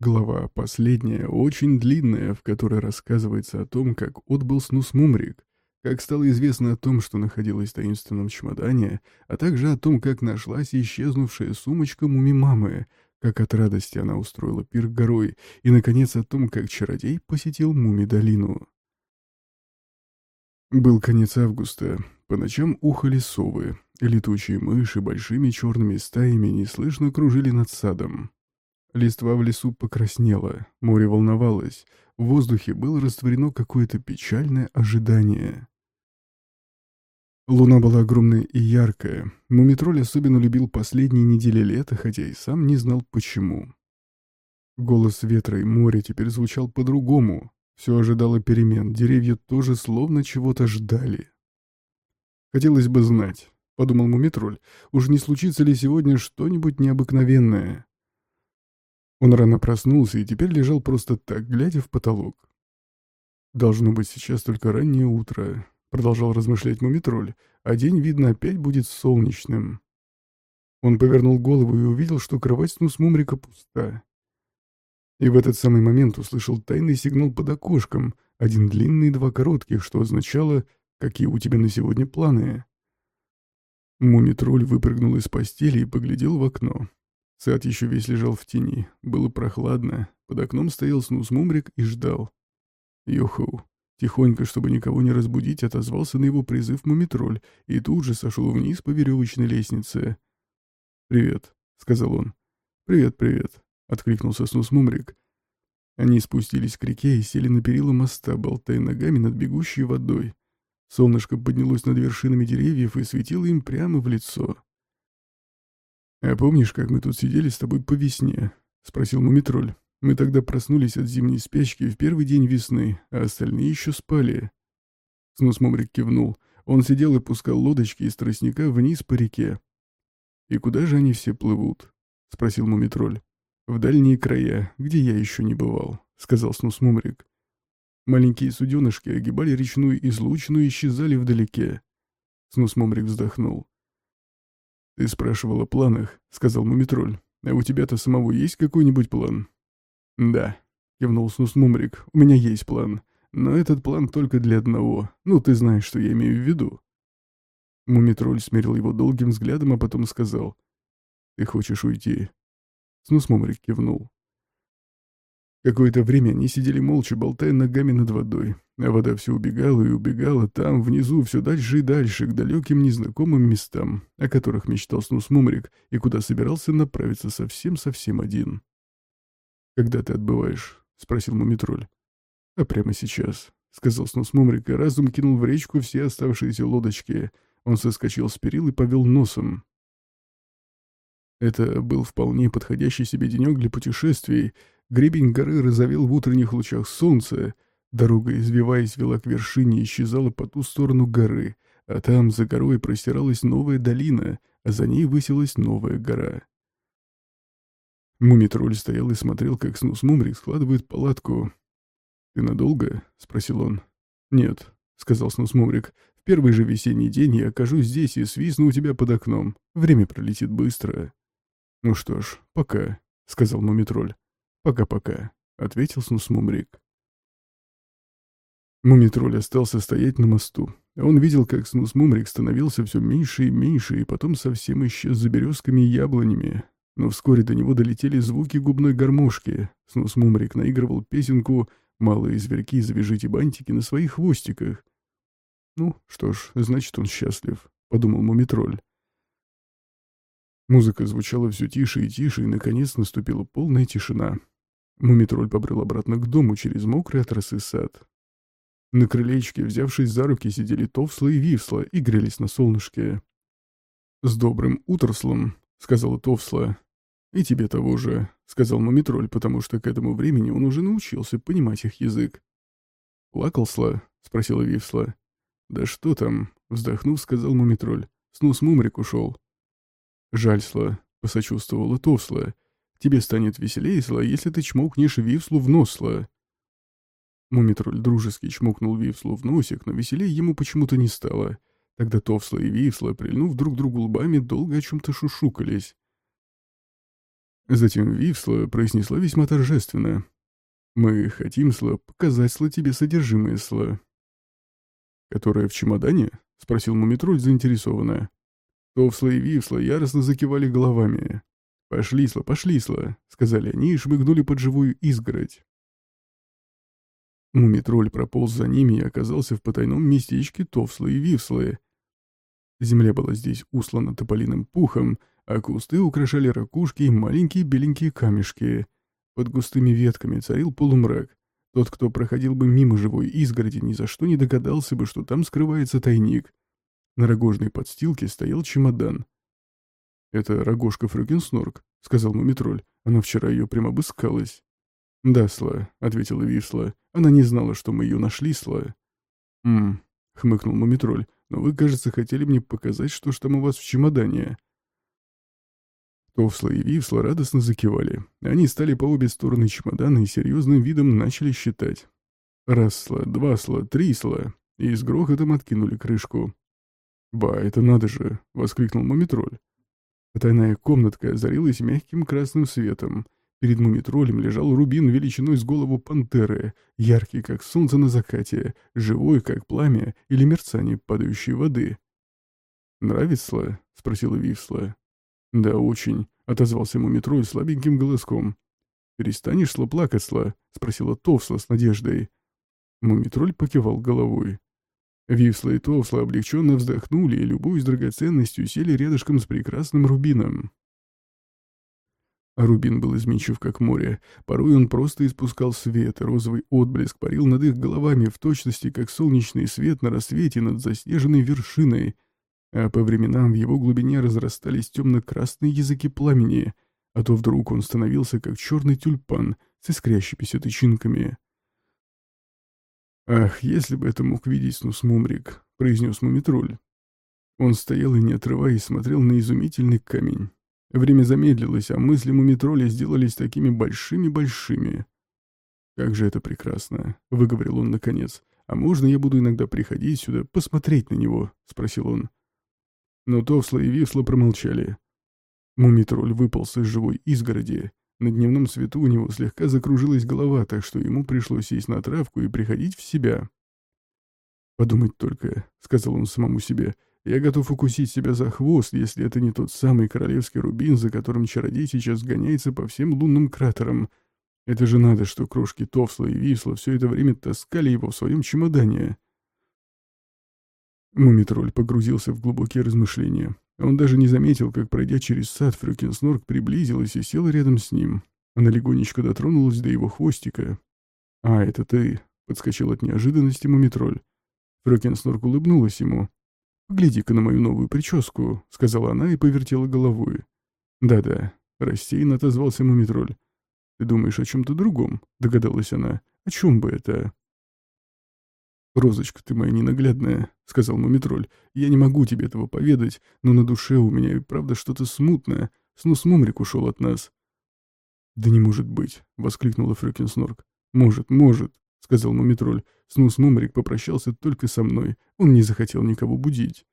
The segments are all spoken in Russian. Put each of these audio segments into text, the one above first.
Глава последняя, очень длинная, в которой рассказывается о том, как отбыл снус Мумрик, как стало известно о том, что находилось в таинственном чемодане, а также о том, как нашлась исчезнувшая сумочка Муми-мамы, как от радости она устроила пир горой, и, наконец, о том, как чародей посетил Муми-долину. Был конец августа. По ночам ухали совы. Летучие мыши большими черными стаями неслышно кружили над садом. Листва в лесу покраснела, море волновалось, в воздухе было растворено какое-то печальное ожидание. Луна была огромная и яркая. Мумитроль особенно любил последние недели лета, хотя и сам не знал почему. Голос ветра и моря теперь звучал по-другому. Все ожидало перемен, деревья тоже словно чего-то ждали. Хотелось бы знать, — подумал Мумитроль, — уж не случится ли сегодня что-нибудь необыкновенное? Он рано проснулся и теперь лежал просто так, глядя в потолок. «Должно быть сейчас только раннее утро», — продолжал размышлять Мумитроль, «а день, видно, опять будет солнечным». Он повернул голову и увидел, что кровать снус Мумрика пуста. И в этот самый момент услышал тайный сигнал под окошком, один длинный и два коротких, что означало «Какие у тебя на сегодня планы?». Мумитроль выпрыгнул из постели и поглядел в окно. Сад еще весь лежал в тени. Было прохладно. Под окном стоял снус-мумрик и ждал. Йохоу. Тихонько, чтобы никого не разбудить, отозвался на его призыв мумитроль и тут же сошел вниз по веревочной лестнице. «Привет», — сказал он. «Привет, привет», — откликнулся снус-мумрик. Они спустились к реке и сели на перила моста, болтая ногами над бегущей водой. Солнышко поднялось над вершинами деревьев и светило им прямо в лицо. «А помнишь, как мы тут сидели с тобой по весне?» — спросил Мумитроль. «Мы тогда проснулись от зимней спячки в первый день весны, а остальные еще спали». Снус Мумрик кивнул. Он сидел и пускал лодочки из тростника вниз по реке. «И куда же они все плывут?» — спросил Мумитроль. «В дальние края, где я еще не бывал», — сказал Снус Мумрик. Маленькие суденышки огибали речную излучину и исчезали вдалеке. Снус Мумрик вздохнул. «Ты спрашивал о планах», — сказал Мумитроль. «А у тебя-то самого есть какой-нибудь план?» «Да», — кивнул Снус Мумрик, — «у меня есть план. Но этот план только для одного. Ну, ты знаешь, что я имею в виду». Мумитроль смерил его долгим взглядом, а потом сказал. «Ты хочешь уйти?» Снус Мумрик кивнул. Какое-то время они сидели молча, болтая ногами над водой, а вода все убегала и убегала там, внизу, все дальше и дальше, к далеким незнакомым местам, о которых мечтал Снус Мумрик и куда собирался направиться совсем-совсем один. «Когда ты отбываешь?» — спросил Мумитроль. «А прямо сейчас», — сказал Снус Мумрик, и разум кинул в речку все оставшиеся лодочки. Он соскочил с перил и повел носом. Это был вполне подходящий себе денек для путешествий, Гребень горы разовел в утренних лучах солнца. Дорога, извиваясь, вела к вершине и исчезала по ту сторону горы, а там за горой простиралась новая долина, а за ней высилась новая гора. Мумитроль стоял и смотрел, как Снус Мумрик складывает палатку. «Ты надолго?» — спросил он. «Нет», — сказал Снус Мумрик. «В первый же весенний день я окажусь здесь и свистну у тебя под окном. Время пролетит быстро». «Ну что ж, пока», — сказал Мумитроль. «Пока-пока», — ответил Снусмумрик. Мумитроль остался стоять на мосту. Он видел, как Снусмумрик становился все меньше и меньше, и потом совсем исчез за березками и яблонями. Но вскоре до него долетели звуки губной гармошки. Снусмумрик наигрывал песенку «Малые зверьки, завяжите бантики на своих хвостиках». «Ну, что ж, значит, он счастлив», — подумал Мумитроль. Музыка звучала все тише и тише, и, наконец, наступила полная тишина. Мумитроль побрел обратно к дому через мокрый от росы сад. На крылечке, взявшись за руки, сидели Товсла и Вивсла и грелись на солнышке. «С добрым утрслом», — сказала Товсла. «И тебе того же», — сказал Мумитроль, потому что к этому времени он уже научился понимать их язык. «Плакалсла?» — спросила Вивсла. «Да что там?» — вздохнув, сказал Мумитроль. «Снус Мумрик ушел». «Жальсла», — посочувствовала Товсла. Тебе станет веселее, Сла, если ты чмокнешь Вивслу в нос, Сла. Мумитроль дружески чмокнул Вивслу в носик, но веселее ему почему-то не стало. Тогда Товсла и Вивсла, прильнув друг другу лбами, долго о чем-то шушукались. Затем Вивсла произнесла весьма торжественно. «Мы хотим, Сла, показать, Сла, тебе содержимое, Сла». «Которое в чемодане?» — спросил Мумитроль заинтересованно. Товсла и Вивсла яростно закивали головами. «Пошли, Сла, пошли, Сла», — сказали они и шмыгнули под живую изгородь. Мумитроль прополз за ними и оказался в потайном местечке Товслы и Вивслы. Земля была здесь услана тополиным пухом, а кусты украшали ракушки и маленькие беленькие камешки. Под густыми ветками царил полумрак. Тот, кто проходил бы мимо живой изгороди, ни за что не догадался бы, что там скрывается тайник. На рогожной подстилке стоял чемодан. «Это рогожка Фрюкенснорк», — сказал Мумитроль. «Она вчера ее прямо обыскалась». «Да, Сла», — ответила Висла. «Она не знала, что мы ее нашли, Сла». «Ммм», — хмыкнул Мумитроль. «Но вы, кажется, хотели мне показать, что ж там у вас в чемодане». Товсла и Вивсла радостно закивали. Они стали по обе стороны чемодана и серьезным видом начали считать. Раз сла, два сла, три сла. И с грохотом откинули крышку. «Ба, это надо же!» — воскликнул Мумитроль. Тайная комнатка озарилась мягким красным светом. Перед мумитролем лежал рубин величиной с голову пантеры, яркий, как солнце на закате, живой, как пламя или мерцание падающей воды. «Нравится?» — спросила Вивсла. «Да, очень», — отозвался мумитроль слабеньким голоском. «Перестанешь сло плакать, Сла?» — спросила Товсла с надеждой. Мумитроль покивал головой. Вивсла и Товсла облегченно вздохнули и, любуясь драгоценностью, сели рядышком с прекрасным рубином. рубин был изменчив, как море. Порой он просто испускал свет, розовый отблеск парил над их головами в точности, как солнечный свет на рассвете над заснеженной вершиной. А по временам в его глубине разрастались темно-красные языки пламени, а то вдруг он становился, как черный тюльпан с искрящимися тычинками. «Ах, если бы это мог видеть Снус Мумрик», — произнес Мумитроль. Он стоял и, не отрываясь, смотрел на изумительный камень. Время замедлилось, а мысли Мумитроля сделались такими большими-большими. «Как же это прекрасно!» — выговорил он наконец. «А можно я буду иногда приходить сюда, посмотреть на него?» — спросил он. Но Товсла и Висла промолчали. Мумитроль выполз из живой изгороди, на дневном свету у него слегка закружилась голова, так что ему пришлось сесть на травку и приходить в себя. «Подумать только», — сказал он самому себе, — «я готов укусить себя за хвост, если это не тот самый королевский рубин, за которым чародей сейчас гоняется по всем лунным кратерам. Это же надо, что крошки Товсла и Висла все это время таскали его в своем чемодане». Мумитроль погрузился в глубокие размышления. Он даже не заметил, как, пройдя через сад, Фрюкинснорк приблизилась и села рядом с ним. Она легонечко дотронулась до его хвостика. «А, это ты!» — подскочил от неожиданности Мумитроль. Фрюкинснорк улыбнулась ему. «Погляди-ка на мою новую прическу», — сказала она и повертела головой. «Да-да», — рассеянно отозвался Мумитроль. «Ты думаешь о чем-то другом?» — догадалась она. «О чем бы это?» «Розочка, ты моя ненаглядная», — сказал Мумитроль. «Я не могу тебе этого поведать, но на душе у меня и правда что-то смутное. Снус Мумрик ушел от нас». «Да не может быть», — воскликнула Фрёкин Снорк. «Может, может», — сказал Мумитроль. «Снус Мумрик попрощался только со мной. Он не захотел никого будить».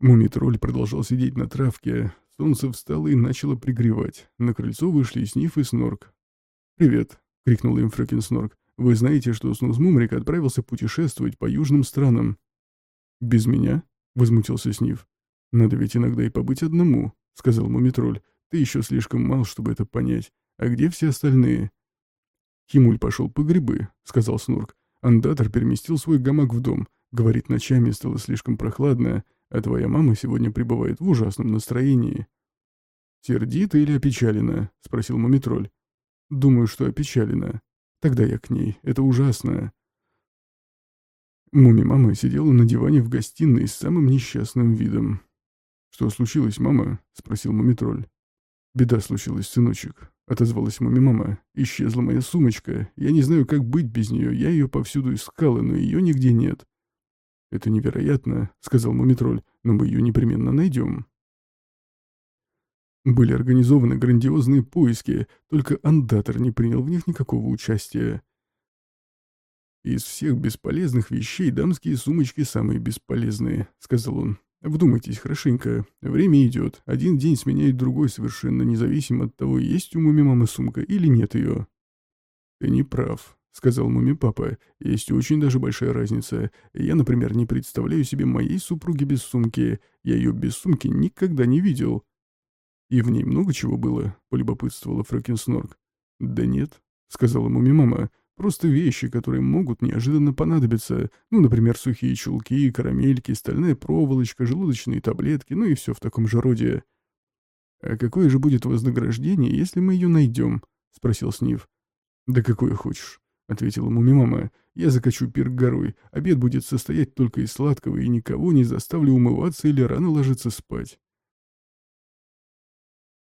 Мумитроль продолжал сидеть на травке. Солнце встало и начало пригревать. На крыльцо вышли Сниф и Снорк. «Привет», — крикнул им Фрёкин Снорк. Вы знаете, что Снус Мумрик отправился путешествовать по южным странам. Без меня? Возмутился Снив. Надо ведь иногда и побыть одному, сказал Мумитроль. Ты еще слишком мал, чтобы это понять. А где все остальные? Химуль пошел по грибы, сказал Снурк. Андатор переместил свой гамак в дом. Говорит, ночами стало слишком прохладно, а твоя мама сегодня пребывает в ужасном настроении. «Сердита или опечалена?» — спросил Мумитроль. «Думаю, что опечалена», Тогда я к ней. Это ужасно. Муми-мама сидела на диване в гостиной с самым несчастным видом. «Что случилось, мама?» — спросил Мумитроль. «Беда случилась, сыночек», — отозвалась Муми-мама. «Исчезла моя сумочка. Я не знаю, как быть без нее. Я ее повсюду искала, но ее нигде нет». «Это невероятно», — сказал Мумитроль, — «но мы ее непременно найдем». Были организованы грандиозные поиски, только андатор не принял в них никакого участия. «Из всех бесполезных вещей дамские сумочки самые бесполезные», — сказал он. Вдумайтесь хорошенько. Время идет. Один день сменяет другой совершенно независимо от того, есть у муми мамы сумка или нет ее. Ты не прав, сказал муми папа. Есть очень даже большая разница. Я, например, не представляю себе моей супруги без сумки. Я ее без сумки никогда не видел. И в ней много чего было, полюбопытствовала Фрöken Снорк. Да нет, сказала муми мама. Просто вещи, которые могут неожиданно понадобиться. Ну, например, сухие чулки, карамельки, стальная проволочка, желудочные таблетки, ну и все в таком же роде. «А какое же будет вознаграждение, если мы ее найдем?» — спросил Снив. «Да какое хочешь», — ответила муми-мама. «Я закачу пир горой. Обед будет состоять только из сладкого, и никого не заставлю умываться или рано ложиться спать».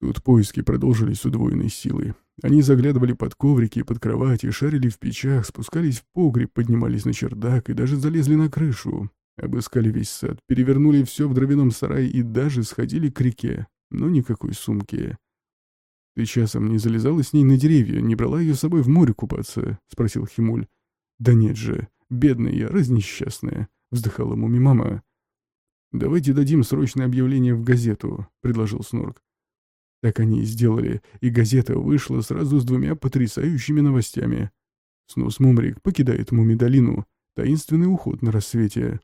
Тут поиски продолжились с удвоенной силой. Они заглядывали под коврики и под кровати, шарили в печах, спускались в погреб, поднимались на чердак и даже залезли на крышу. Обыскали весь сад, перевернули все в дровяном сарае и даже сходили к реке. Но никакой сумки. «Ты часом не залезала с ней на деревья, не брала ее с собой в море купаться?» — спросил Химуль. «Да нет же, бедная я, разнесчастная», — вздыхала муми-мама. «Давайте дадим срочное объявление в газету», — предложил Снорк. Так они и сделали, и газета вышла сразу с двумя потрясающими новостями. Снус Мумрик покидает Мумидолину. Таинственный уход на рассвете.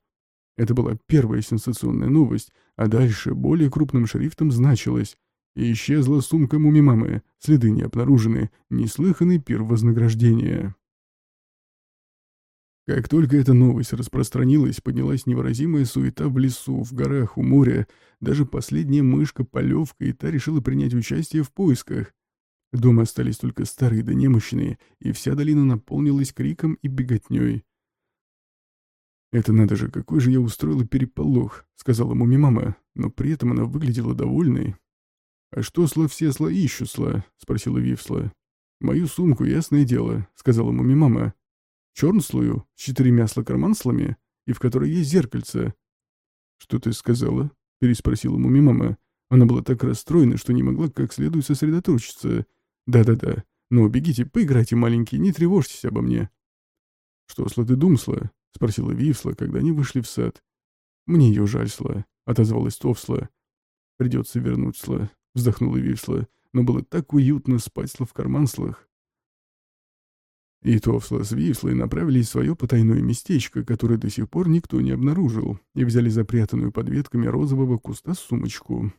Это была первая сенсационная новость, а дальше более крупным шрифтом значилось «Исчезла сумка Мумимамы, следы не обнаружены, неслыханный пир вознаграждения». Как только эта новость распространилась, поднялась невыразимая суета в лесу, в горах, у моря. Даже последняя мышка Полевка и та решила принять участие в поисках. Дома остались только старые да немощные, и вся долина наполнилась криком и беготней. «Это надо же, какой же я устроила переполох», — сказала муми мама, но при этом она выглядела довольной. «А что сла все сла ищут сла?» — спросила Вивсла. «Мою сумку, ясное дело», — сказала муми мама чернслую, с четырьмя слокарманслами, и в которой есть зеркальце. «Что ты сказала?» — переспросила муми-мама. Она была так расстроена, что не могла как следует сосредоточиться. «Да-да-да. Ну, бегите, поиграйте, маленький, не тревожьтесь обо мне». «Что, Сла, ты думсла?» — спросила Вивсла, когда они вышли в сад. «Мне ее жаль, Сла», — отозвалась Товсла. «Придется вернуть, Сла», — вздохнула Вивсла. «Но было так уютно спать, Сла, в карманслах». И Товсла с Вислой направились в свое потайное местечко, которое до сих пор никто не обнаружил, и взяли запрятанную под ветками розового куста сумочку.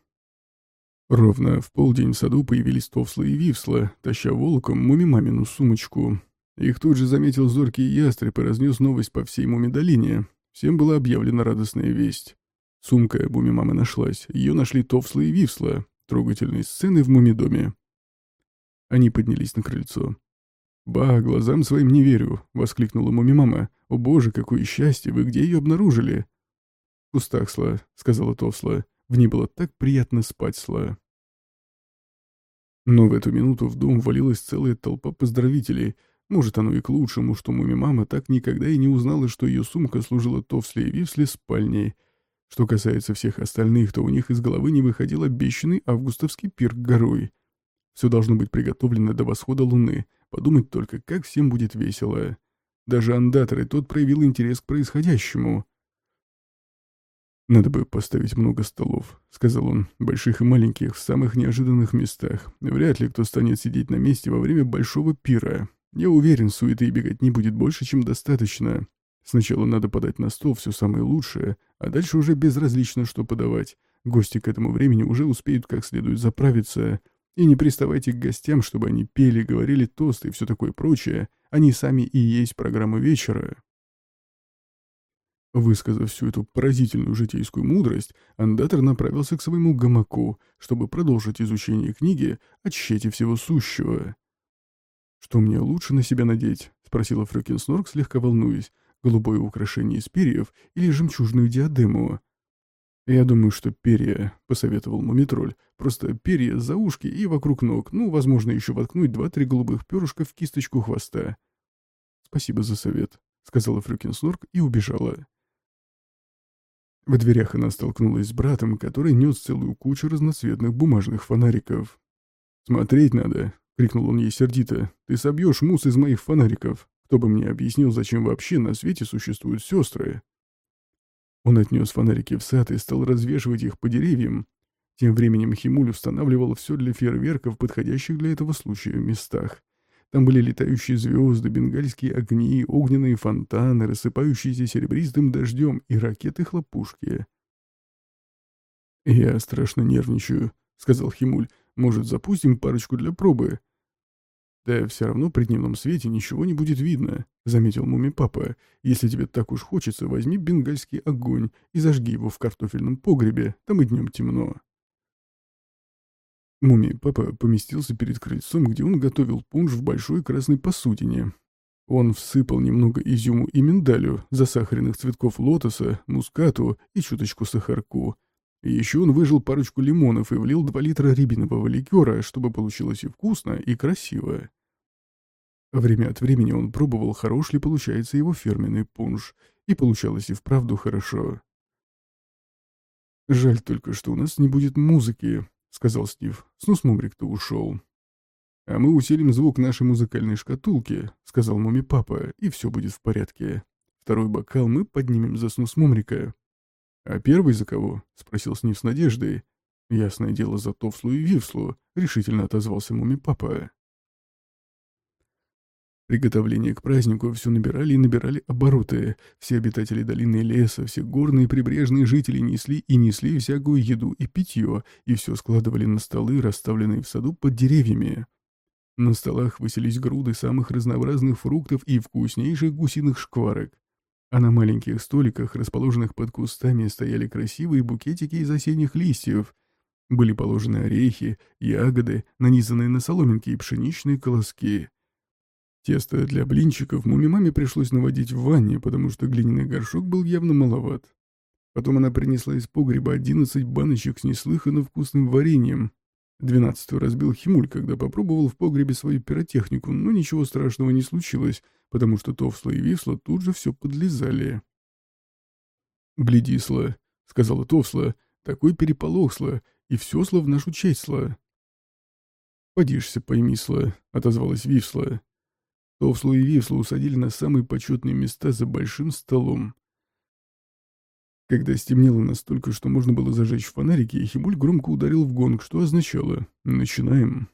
Ровно в полдень в саду появились Товсла и Вивсла, таща волоком мумимамину сумочку. Их тут же заметил зоркий ястреб и разнес новость по всей мумидолине. Всем была объявлена радостная весть. Сумка мумимамы нашлась, ее нашли Товсла и Вивсла, трогательные сцены в мумидоме. Они поднялись на крыльцо. «Ба, глазам своим не верю!» — воскликнула муми-мама. «О боже, какое счастье! Вы где ее обнаружили?» «В кустах, Сла», — сказала Товсла. В ней было так приятно спать, Сла. Но в эту минуту в дом валилась целая толпа поздравителей. Может, оно и к лучшему, что муми-мама так никогда и не узнала, что ее сумка служила Товсле и Вивсле спальней. Что касается всех остальных, то у них из головы не выходил обещанный августовский пир горой. Все должно быть приготовлено до восхода луны. Подумать только, как всем будет весело. Даже андатор и тот проявил интерес к происходящему. «Надо бы поставить много столов», — сказал он, — «больших и маленьких, в самых неожиданных местах. Вряд ли кто станет сидеть на месте во время большого пира. Я уверен, суеты и бегать не будет больше, чем достаточно. Сначала надо подать на стол все самое лучшее, а дальше уже безразлично, что подавать. Гости к этому времени уже успеют как следует заправиться». И не приставайте к гостям, чтобы они пели, говорили тосты и все такое прочее. Они сами и есть программа вечера. Высказав всю эту поразительную житейскую мудрость, андатор направился к своему гамаку, чтобы продолжить изучение книги о тщете всего сущего. «Что мне лучше на себя надеть?» — спросила Фрёкин Снорк, слегка волнуясь. «Голубое украшение из перьев или жемчужную диадему?» «Я думаю, что перья», — посоветовал Мумитроль. «Просто перья за ушки и вокруг ног. Ну, возможно, еще воткнуть два-три голубых перышка в кисточку хвоста». «Спасибо за совет», — сказала Фрюкинснорк и убежала. В дверях она столкнулась с братом, который нес целую кучу разноцветных бумажных фонариков. «Смотреть надо», — крикнул он ей сердито. «Ты собьешь мусс из моих фонариков. Кто бы мне объяснил, зачем вообще на свете существуют сестры?» Он отнес фонарики в сад и стал развешивать их по деревьям. Тем временем Химуль устанавливал все для фейерверков, подходящих для этого случая местах. Там были летающие звезды, бенгальские огни, огненные фонтаны, рассыпающиеся серебристым дождем и ракеты-хлопушки. «Я страшно нервничаю», — сказал Химуль. «Может, запустим парочку для пробы?» «Да все равно при дневном свете ничего не будет видно», — заметил муми-папа. «Если тебе так уж хочется, возьми бенгальский огонь и зажги его в картофельном погребе, там и днем темно». Муми-папа поместился перед крыльцом, где он готовил пунш в большой красной посудине. Он всыпал немного изюму и миндалю, засахаренных цветков лотоса, мускату и чуточку сахарку. Еще он выжил парочку лимонов и влил 2 литра рябинового ликера, чтобы получилось и вкусно, и красиво. Время от времени он пробовал, хорош ли получается его фирменный пунш, и получалось и вправду хорошо. «Жаль только, что у нас не будет музыки», — сказал Стив. «Снус Мумрик-то ушел». «А мы усилим звук нашей музыкальной шкатулки», — сказал Муми Папа, — «и все будет в порядке. Второй бокал мы поднимем за Снус Мумрика». «А первый за кого?» — спросил Снив с надеждой. «Ясное дело, за Товслу и Вивслу», — решительно отозвался Муми Папа. Приготовления к празднику все набирали и набирали обороты. Все обитатели долины леса, все горные и прибрежные жители несли и несли всякую еду и питье, и все складывали на столы, расставленные в саду под деревьями. На столах выселись груды самых разнообразных фруктов и вкуснейших гусиных шкварок. А на маленьких столиках, расположенных под кустами, стояли красивые букетики из осенних листьев. Были положены орехи, ягоды, нанизанные на соломинки и пшеничные колоски. Тесто для блинчиков муми-маме пришлось наводить в ванне, потому что глиняный горшок был явно маловат. Потом она принесла из погреба одиннадцать баночек с неслыханно вкусным вареньем. Двенадцатую разбил Химуль, когда попробовал в погребе свою пиротехнику, но ничего страшного не случилось, потому что Товсла и Висла тут же все подлезали. «Гляди, Сла», — сказала Товсла, — «такой переполох, Сла, и все Сла в нашу честь, Сла». «Подишься, пойми, Сла», — отозвалась Висла. Товслу и Вивслу усадили на самые почетные места за большим столом. Когда стемнело настолько, что можно было зажечь фонарики, Хибуль громко ударил в гонг, что означало «начинаем».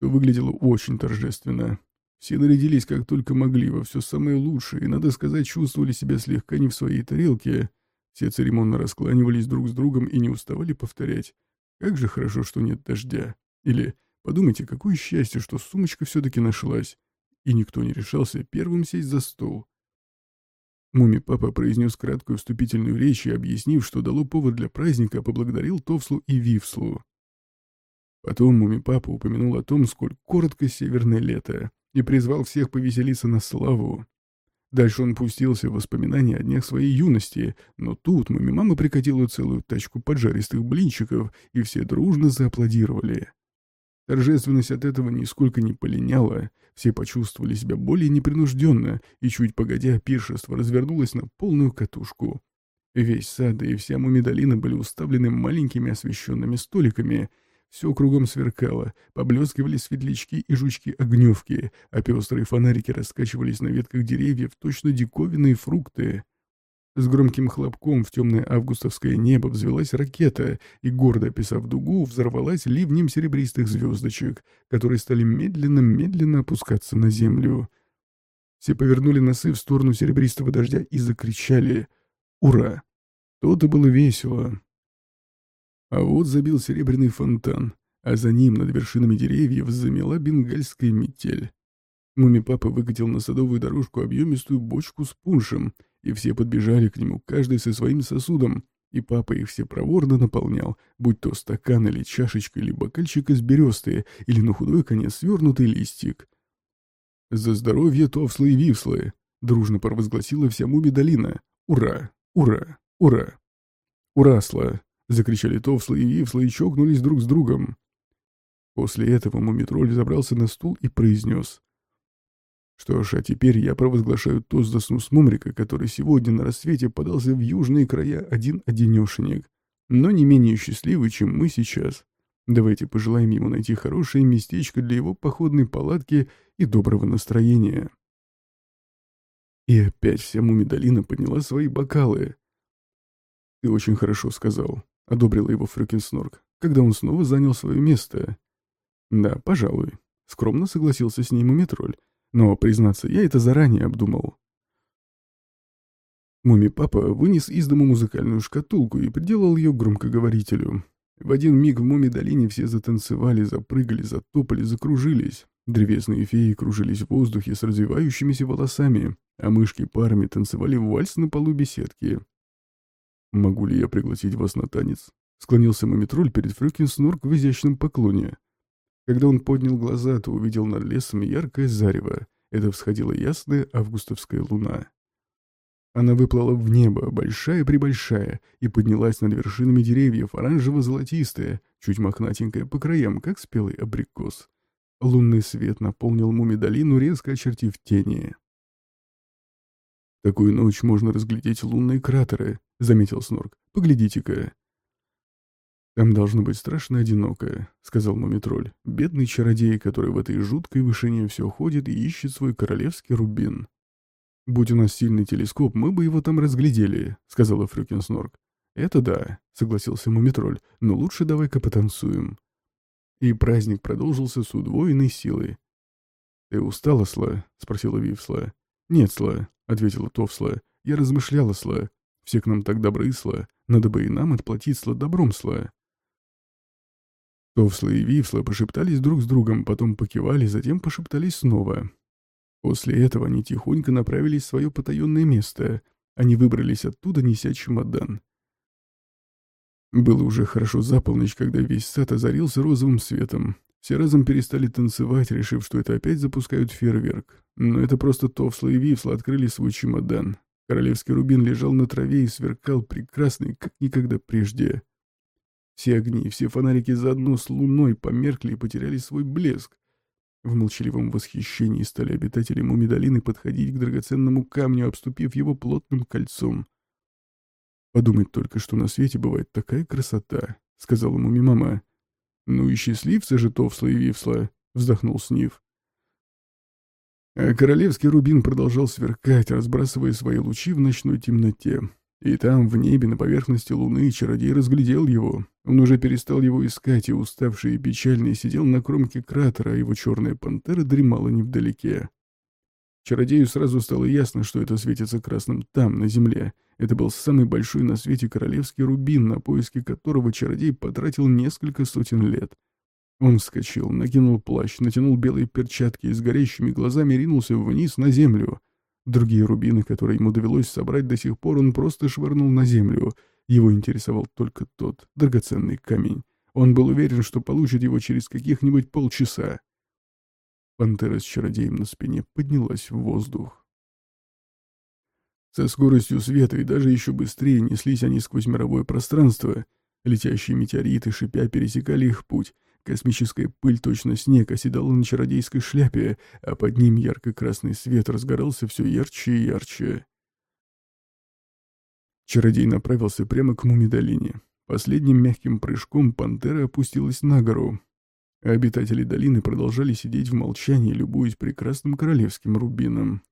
Выглядело очень торжественно. Все нарядились как только могли, во все самое лучшее, и, надо сказать, чувствовали себя слегка не в своей тарелке. Все церемонно раскланивались друг с другом и не уставали повторять «Как же хорошо, что нет дождя!» Или «Подумайте, какое счастье, что сумочка все-таки нашлась!» и никто не решался первым сесть за стол. Муми-папа произнес краткую вступительную речь и, объяснив, что дало повод для праздника, поблагодарил Товслу и Вивслу. Потом Муми-папа упомянул о том, сколь коротко северное лето, и призвал всех повеселиться на славу. Дальше он пустился в воспоминания о днях своей юности, но тут Муми-мама прикатила целую тачку поджаристых блинчиков, и все дружно зааплодировали. Торжественность от этого нисколько не полиняла, все почувствовали себя более непринужденно, и чуть погодя пиршество развернулось на полную катушку. Весь сад и вся мумидолина были уставлены маленькими освещенными столиками. Все кругом сверкало, поблескивали светлячки и жучки-огневки, а пестрые фонарики раскачивались на ветках деревьев, точно диковинные фрукты. С громким хлопком в темное августовское небо взвелась ракета и, гордо описав дугу, взорвалась ливнем серебристых звездочек, которые стали медленно-медленно опускаться на землю. Все повернули носы в сторону серебристого дождя и закричали «Ура!». То-то было весело. А вот забил серебряный фонтан, а за ним над вершинами деревьев замела бенгальская метель. Муми-папа выкатил на садовую дорожку объемистую бочку с пуншем — и все подбежали к нему, каждый со своим сосудом, и папа их все проворно наполнял, будь то стакан или чашечка, или бокальчик из бересты, или на худой конец свернутый листик. «За здоровье Товслы и Вивслы!» — дружно провозгласила вся Муби-долина. «Ура! Ура! Ура!» «Урасла!» — закричали Товслы и Вивслы и чокнулись друг с другом. После этого Мумитроль забрался на стул и произнес. Что ж, а теперь я провозглашаю тост за снус который сегодня на рассвете подался в южные края один-одинешенек, но не менее счастливый, чем мы сейчас. Давайте пожелаем ему найти хорошее местечко для его походной палатки и доброго настроения. И опять вся Мумидолина подняла свои бокалы. «Ты очень хорошо сказал», — одобрила его Фрюкинснорк, когда он снова занял свое место. «Да, пожалуй», — скромно согласился с ней Мумитроль, но, признаться, я это заранее обдумал. Муми-папа вынес из дома музыкальную шкатулку и приделал ее к громкоговорителю. В один миг в Муми-долине все затанцевали, запрыгали, затопали, закружились. Древесные феи кружились в воздухе с развивающимися волосами, а мышки парами танцевали вальс на полу беседки. «Могу ли я пригласить вас на танец?» Склонился Мумитроль перед Фрюкинснорк в изящном поклоне. Когда он поднял глаза, то увидел над лесом яркое зарево. Это всходила ясная августовская луна. Она выплыла в небо, большая-пребольшая, и поднялась над вершинами деревьев, оранжево-золотистая, чуть мохнатенькая по краям, как спелый абрикос. Лунный свет наполнил муми-долину, резко очертив тени. «Такую ночь можно разглядеть лунные кратеры», — заметил Снорк. «Поглядите-ка». «Там должно быть страшно одиноко», — сказал Мумитроль. «Бедный чародей, который в этой жуткой вышине все ходит и ищет свой королевский рубин». «Будь у нас сильный телескоп, мы бы его там разглядели», — сказала Фрюкинснорк. «Это да», — согласился Мумитроль, — «но лучше давай-ка потанцуем». И праздник продолжился с удвоенной силой. «Ты устала, Сла?» — спросила Вивсла. «Нет, Сла», — ответила Товсла. «Я размышляла, Сла. Все к нам так добры, Сла. Надо бы и нам отплатить Сла добром, Сла». Товсла и Вивсла пошептались друг с другом, потом покивали, затем пошептались снова. После этого они тихонько направились в свое потаенное место. Они выбрались оттуда, неся чемодан. Было уже хорошо за полночь, когда весь сад озарился розовым светом. Все разом перестали танцевать, решив, что это опять запускают фейерверк. Но это просто Товсла и Вивсла открыли свой чемодан. Королевский рубин лежал на траве и сверкал прекрасный, как никогда прежде. Все огни, все фонарики заодно с луной померкли и потеряли свой блеск. В молчаливом восхищении стали обитатели Мумидолины подходить к драгоценному камню, обступив его плотным кольцом. «Подумать только, что на свете бывает такая красота», — сказала Муми-мама. «Ну и счастливцы же Товсла и Вивсла», — вздохнул Снив. А королевский рубин продолжал сверкать, разбрасывая свои лучи в ночной темноте. И там, в небе, на поверхности луны, чародей разглядел его. Он уже перестал его искать, и уставший и печальный сидел на кромке кратера, а его черная пантера дремала невдалеке. Чародею сразу стало ясно, что это светится красным там, на земле. Это был самый большой на свете королевский рубин, на поиски которого чародей потратил несколько сотен лет. Он вскочил, накинул плащ, натянул белые перчатки и с горящими глазами ринулся вниз на землю — Другие рубины, которые ему довелось собрать до сих пор, он просто швырнул на землю. Его интересовал только тот, драгоценный камень. Он был уверен, что получит его через каких-нибудь полчаса. Пантера с чародеем на спине поднялась в воздух. Со скоростью света и даже еще быстрее неслись они сквозь мировое пространство. Летящие метеориты, шипя, пересекали их путь, Космическая пыль, точно снег, оседала на чародейской шляпе, а под ним ярко-красный свет разгорался все ярче и ярче. Чародей направился прямо к мумидолине. Последним мягким прыжком пантера опустилась на гору. Обитатели долины продолжали сидеть в молчании, любуясь прекрасным королевским рубином.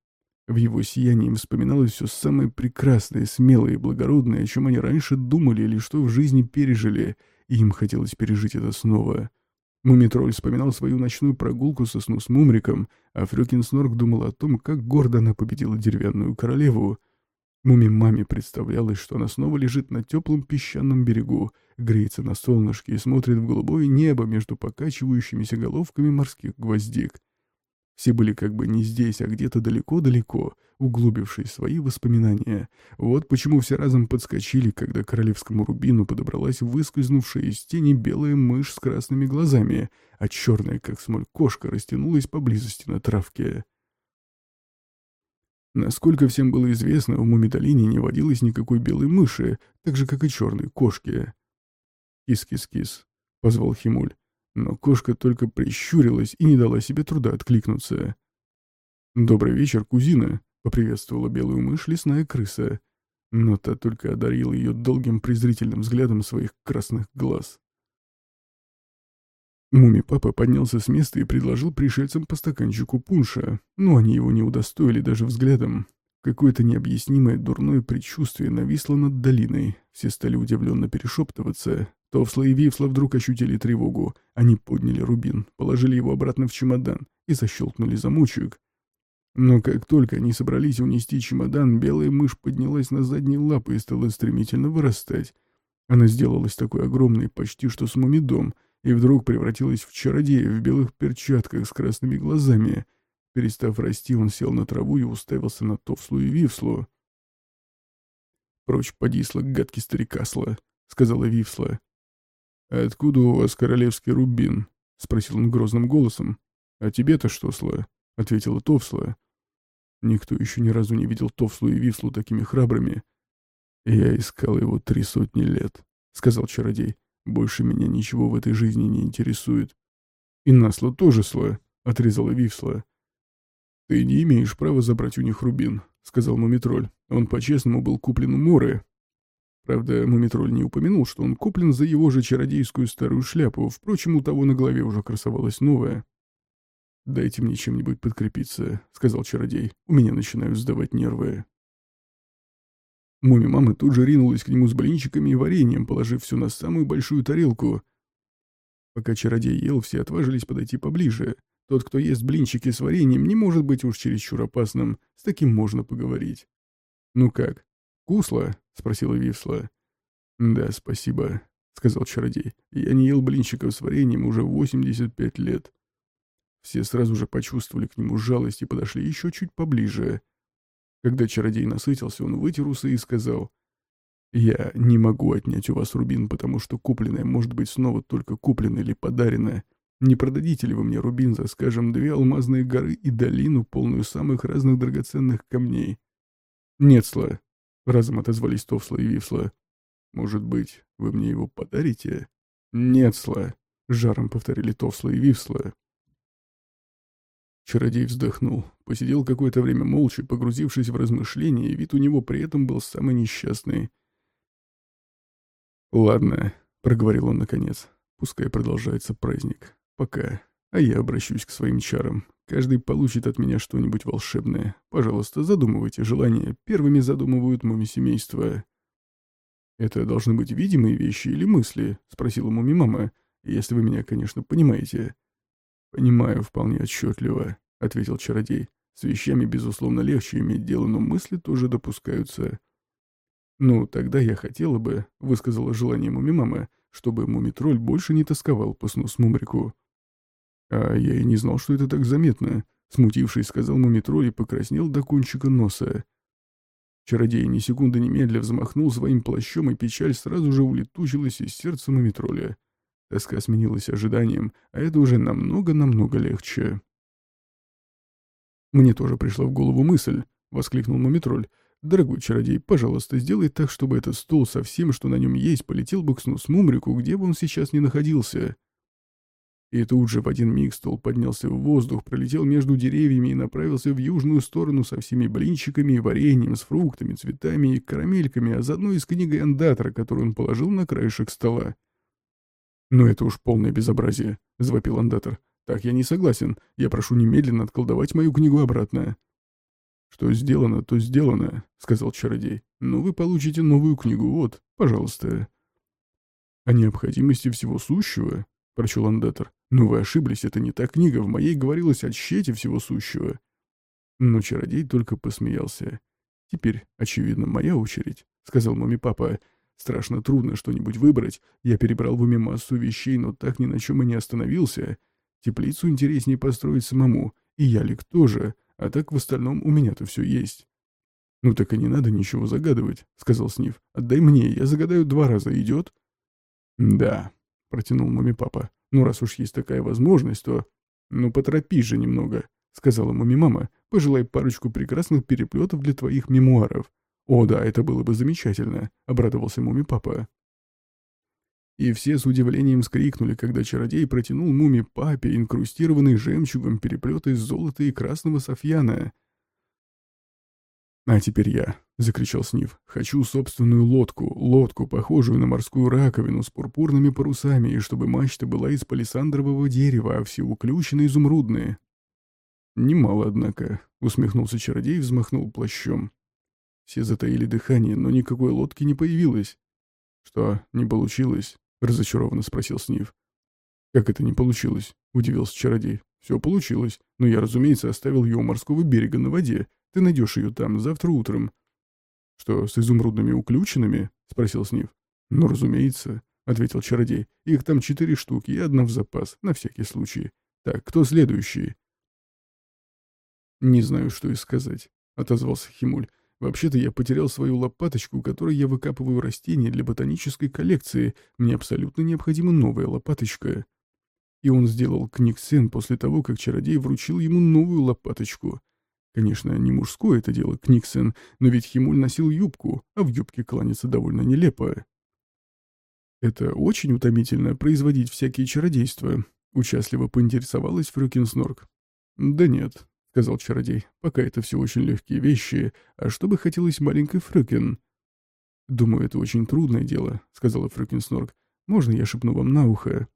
В его сиянии вспоминалось все самое прекрасное, смелое и благородное, о чем они раньше думали или что в жизни пережили, и им хотелось пережить это снова. Мумитроль вспоминал свою ночную прогулку со сну с Мумриком, а Фрюкин Снорк думал о том, как гордо она победила деревянную королеву. Муми-маме представлялось, что она снова лежит на теплом песчаном берегу, греется на солнышке и смотрит в голубое небо между покачивающимися головками морских гвоздик. Все были как бы не здесь, а где-то далеко-далеко, углубившись в свои воспоминания. Вот почему все разом подскочили, когда к королевскому рубину подобралась выскользнувшая из тени белая мышь с красными глазами, а черная, как смоль, кошка растянулась поблизости на травке. Насколько всем было известно, в Мумидолине не водилось никакой белой мыши, так же, как и черной кошки. «Кис-кис-кис», — позвал Химуль. Но кошка только прищурилась и не дала себе труда откликнуться. «Добрый вечер, кузина», — поприветствовала белую мышь лесная крыса. Но та только одарила ее долгим презрительным взглядом своих красных глаз. Муми-папа поднялся с места и предложил пришельцам по стаканчику пунша, но они его не удостоили даже взглядом. Какое-то необъяснимое дурное предчувствие нависло над долиной. Все стали удивленно перешептываться. Товсла и Вивсла вдруг ощутили тревогу. Они подняли рубин, положили его обратно в чемодан и защелкнули замочек. Но как только они собрались унести чемодан, белая мышь поднялась на задние лапы и стала стремительно вырастать. Она сделалась такой огромной, почти что с мумидом, и вдруг превратилась в чародея в белых перчатках с красными глазами. Перестав расти, он сел на траву и уставился на Товслу и Вивслу. «Прочь подисла, гадкий старикасла», — сказала Вивсла. «Откуда у вас королевский рубин?» — спросил он грозным голосом. «А тебе-то что, Сла?» — ответила Товсла. Никто еще ни разу не видел Товслу и Вивслу такими храбрыми. «Я искал его три сотни лет», — сказал чародей. «Больше меня ничего в этой жизни не интересует». «И Насла тоже, Сла», — отрезала Вивсла. «Ты не имеешь права забрать у них рубин», — сказал Мумитроль. «Он по-честному был куплен у Моры, Правда, Мумитроль не упомянул, что он куплен за его же чародейскую старую шляпу, впрочем, у того на голове уже красовалась новая. «Дайте мне чем-нибудь подкрепиться», — сказал чародей. «У меня начинают сдавать нервы». Муми-мама тут же ринулась к нему с блинчиками и вареньем, положив все на самую большую тарелку. Пока чародей ел, все отважились подойти поближе. Тот, кто ест блинчики с вареньем, не может быть уж чересчур опасным, с таким можно поговорить. «Ну как, вкусло?» — спросила Вивсла. «Да, спасибо», — сказал чародей. «Я не ел блинчиков с вареньем уже 85 лет». Все сразу же почувствовали к нему жалость и подошли еще чуть поближе. Когда чародей насытился, он вытер усы и сказал, «Я не могу отнять у вас рубин, потому что купленное может быть снова только куплено или подарено. Не продадите ли вы мне рубин за, скажем, две алмазные горы и долину, полную самых разных драгоценных камней?» «Нет, Сла», — разом отозвались Товсла и Вивсла. «Может быть, вы мне его подарите?» «Нет, Сла», — жаром повторили Товсла и Вивсла. Чародей вздохнул, посидел какое-то время молча, погрузившись в размышления, и вид у него при этом был самый несчастный. «Ладно», — проговорил он наконец, — «пускай продолжается праздник. Пока. А я обращусь к своим чарам. Каждый получит от меня что-нибудь волшебное. Пожалуйста, задумывайте желания. Первыми задумывают муми семейства». «Это должны быть видимые вещи или мысли?» — спросила муми-мама. «Если вы меня, конечно, понимаете». «Понимаю вполне отчетливо», — ответил чародей. «С вещами, безусловно, легче иметь дело, но мысли тоже допускаются». «Ну, тогда я хотела бы», — высказала желание муми-мама, чтобы мумитроль больше не тосковал по сну с мумрику. «А я и не знал, что это так заметно», — смутившись, сказал мумитроль и покраснел до кончика носа. Чародей ни секунды немедля взмахнул своим плащом, и печаль сразу же улетучилась из сердца мумитроля. Тоска сменилась ожиданием, а это уже намного-намного легче. «Мне тоже пришла в голову мысль», — воскликнул Мумитроль. «Дорогой чародей, пожалуйста, сделай так, чтобы этот стол со всем, что на нем есть, полетел бы к сну с Мумрику, где бы он сейчас ни находился». И тут же в один миг стол поднялся в воздух, пролетел между деревьями и направился в южную сторону со всеми блинчиками и вареньем, с фруктами, цветами и карамельками, а заодно и с книгой андатора, которую он положил на краешек стола. «Но это уж полное безобразие», — завопил андатор. «Так я не согласен. Я прошу немедленно отколдовать мою книгу обратно». «Что сделано, то сделано», — сказал чародей. «Но вы получите новую книгу, вот, пожалуйста». «О необходимости всего сущего?» — прочел андатор. «Но вы ошиблись, это не та книга, в моей говорилось о щете всего сущего». Но чародей только посмеялся. «Теперь, очевидно, моя очередь», — сказал маме-папа. Страшно трудно что-нибудь выбрать. Я перебрал в уме массу вещей, но так ни на чем и не остановился. Теплицу интереснее построить самому, и ялик тоже, а так в остальном у меня-то все есть. «Ну так и не надо ничего загадывать», — сказал Снив. «Отдай мне, я загадаю два раза, идет?» «Да», — протянул маме-папа. «Ну, раз уж есть такая возможность, то...» «Ну, поторопись же немного», — сказала маме-мама. «Пожелай парочку прекрасных переплетов для твоих мемуаров. «О, да, это было бы замечательно», — обрадовался муми-папа. И все с удивлением скрикнули, когда чародей протянул муми-папе инкрустированный жемчугом переплет из золота и красного софьяна. «А теперь я», — закричал Снив, — «хочу собственную лодку, лодку, похожую на морскую раковину с пурпурными парусами, и чтобы мачта была из палисандрового дерева, а все уключены изумрудные». «Немало, однако», — усмехнулся чародей и взмахнул плащом. Все затаили дыхание, но никакой лодки не появилось. «Что, не получилось?» — разочарованно спросил Снив. «Как это не получилось?» — удивился чародей. «Все получилось, но я, разумеется, оставил ее у морского берега на воде. Ты найдешь ее там завтра утром». «Что, с изумрудными уключенными?» — спросил Снив. «Ну, разумеется», — ответил чародей. «Их там четыре штуки и одна в запас, на всякий случай. Так, кто следующий?» «Не знаю, что и сказать», — отозвался Химуль. «Вообще-то я потерял свою лопаточку, которой я выкапываю растения для ботанической коллекции. Мне абсолютно необходима новая лопаточка». И он сделал книгсен после того, как чародей вручил ему новую лопаточку. Конечно, не мужское это дело, книгсен, но ведь Химуль носил юбку, а в юбке кланяться довольно нелепо. «Это очень утомительно, производить всякие чародейства», — участливо поинтересовалась Фрюкин Снорк. «Да нет», — сказал чародей, — «пока это все очень легкие вещи, а что бы хотелось маленькой Фрюкин?» «Думаю, это очень трудное дело», — сказала Фрюкин Снорк. «Можно я шепну вам на ухо?»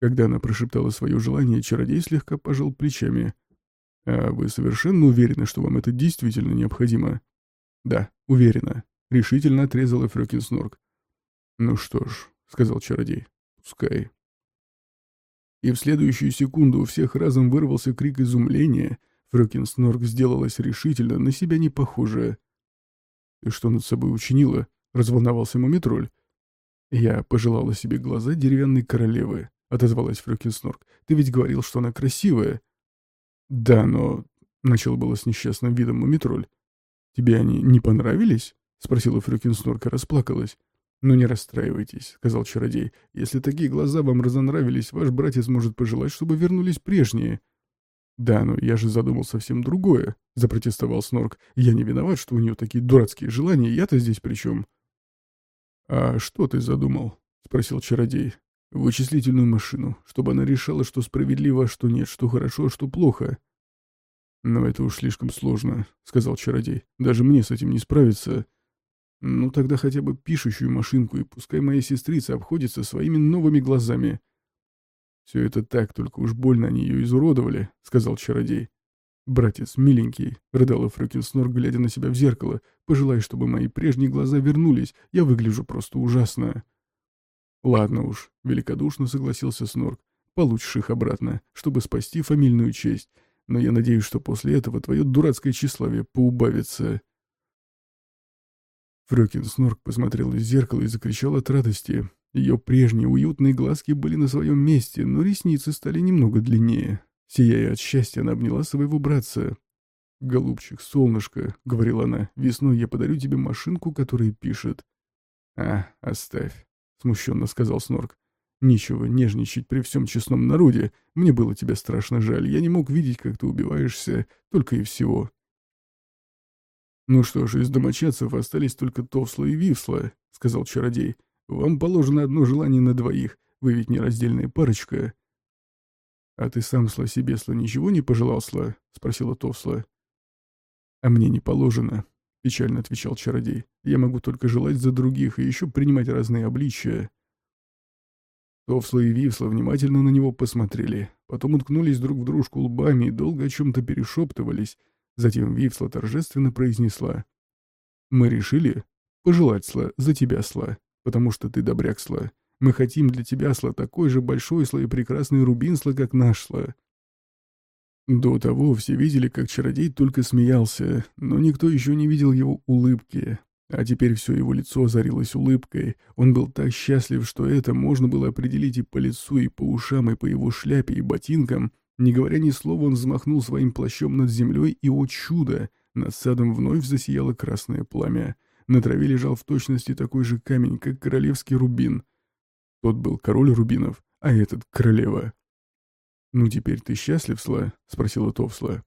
Когда она прошептала свое желание, чародей слегка пожал плечами. «А вы совершенно уверены, что вам это действительно необходимо?» «Да, уверена», — решительно отрезала Фрюкин Снорк. «Ну что ж», — сказал чародей, — «пускай». И в следующую секунду у всех разом вырвался крик изумления. Фрёкин Снорк сделалась решительно, на себя не похожая. «Ты что над собой учинила?» — разволновался Мумитроль. «Я пожелала себе глаза деревянной королевы», — отозвалась Фрёкин Снорк. «Ты ведь говорил, что она красивая». «Да, но...» — начал было с несчастным видом Мумитроль. «Тебе они не понравились?» — спросила Фрёкин и расплакалась. «Ну не расстраивайтесь», — сказал чародей. «Если такие глаза вам разонравились, ваш братец может пожелать, чтобы вернулись прежние». «Да, но я же задумал совсем другое», — запротестовал Снорк. «Я не виноват, что у нее такие дурацкие желания, я-то здесь при чем?» «А что ты задумал?» — спросил чародей. «Вычислительную машину, чтобы она решала, что справедливо, а что нет, что хорошо, а что плохо». «Но это уж слишком сложно», — сказал чародей. «Даже мне с этим не справиться». Ну тогда хотя бы пишущую машинку, и пускай моя сестрица обходится своими новыми глазами. Все это так, только уж больно они ее изуродовали, сказал чародей. «Братец, миленький», — рыдала Фрёкинснор, глядя на себя в зеркало, — «пожелай, чтобы мои прежние глаза вернулись, я выгляжу просто ужасно». «Ладно уж», — великодушно согласился Снорк, — «получишь их обратно, чтобы спасти фамильную честь, но я надеюсь, что после этого твое дурацкое тщеславие поубавится». Фрёкин Снорк посмотрел из зеркала и закричал от радости. Ее прежние уютные глазки были на своем месте, но ресницы стали немного длиннее. Сияя от счастья, она обняла своего братца. «Голубчик, солнышко», — говорила она, — «весной я подарю тебе машинку, которая пишет». «А, оставь», — смущенно сказал Снорк. «Ничего, нежничать при всем честном народе. Мне было тебя страшно жаль. Я не мог видеть, как ты убиваешься, только и всего». «Ну что ж, из домочадцев остались только Товсла и Вивсла», — сказал чародей. «Вам положено одно желание на двоих. Вы ведь не раздельная парочка». «А ты сам, Сла Себесла, ничего не пожелал, Сла?» — спросила Товсла. «А мне не положено», — печально отвечал чародей. «Я могу только желать за других и еще принимать разные обличия». Товсла и Вивсла внимательно на него посмотрели, потом уткнулись друг в дружку лбами и долго о чем-то перешептывались, Затем Вивсла торжественно произнесла. «Мы решили пожелать, Сла, за тебя, Сла, потому что ты добряк, Сла. Мы хотим для тебя, Сла, такой же большой, Сла, и прекрасный рубин, Сла, как наш, Сла». До того все видели, как чародей только смеялся, но никто еще не видел его улыбки. А теперь все его лицо озарилось улыбкой. Он был так счастлив, что это можно было определить и по лицу, и по ушам, и по его шляпе, и ботинкам, не говоря ни слова, он взмахнул своим плащом над землей, и, о чудо, над садом вновь засияло красное пламя. На траве лежал в точности такой же камень, как королевский рубин. Тот был король рубинов, а этот — королева. «Ну теперь ты счастлив, Сла?» — спросила Товсла.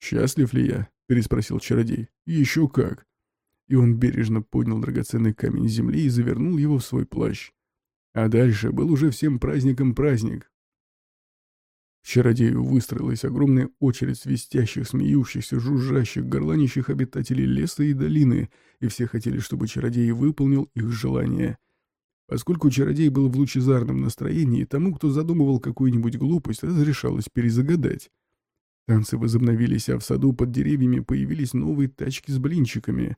«Счастлив ли я?» — переспросил чародей. «Еще как!» И он бережно поднял драгоценный камень земли и завернул его в свой плащ. А дальше был уже всем праздником праздник. Чародею выстроилась огромная очередь свистящих, смеющихся, жужжащих, горланящих обитателей леса и долины, и все хотели, чтобы чародей выполнил их желание. Поскольку чародей был в лучезарном настроении, тому, кто задумывал какую-нибудь глупость, разрешалось перезагадать. Танцы возобновились, а в саду под деревьями появились новые тачки с блинчиками.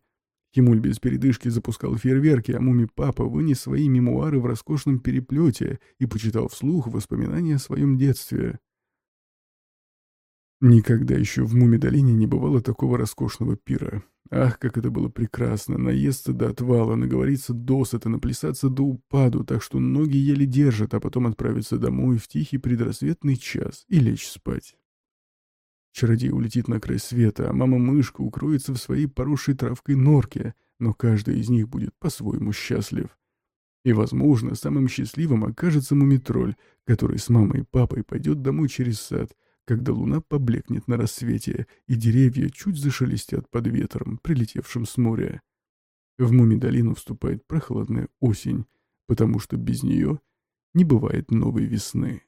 Химуль без передышки запускал фейерверки, а Муми-папа вынес свои мемуары в роскошном переплете и почитал вслух воспоминания о своем детстве. Никогда еще в Муми-долине не бывало такого роскошного пира. Ах, как это было прекрасно! Наесться до отвала, наговориться досыта, наплясаться до упаду, так что ноги еле держат, а потом отправиться домой в тихий предрассветный час и лечь спать. Чародей улетит на край света, а мама-мышка укроется в своей поросшей травкой норке, но каждый из них будет по-своему счастлив. И, возможно, самым счастливым окажется мумитроль, который с мамой и папой пойдет домой через сад, когда луна поблекнет на рассвете, и деревья чуть зашелестят под ветром, прилетевшим с моря. В Муми-долину вступает прохладная осень, потому что без нее не бывает новой весны.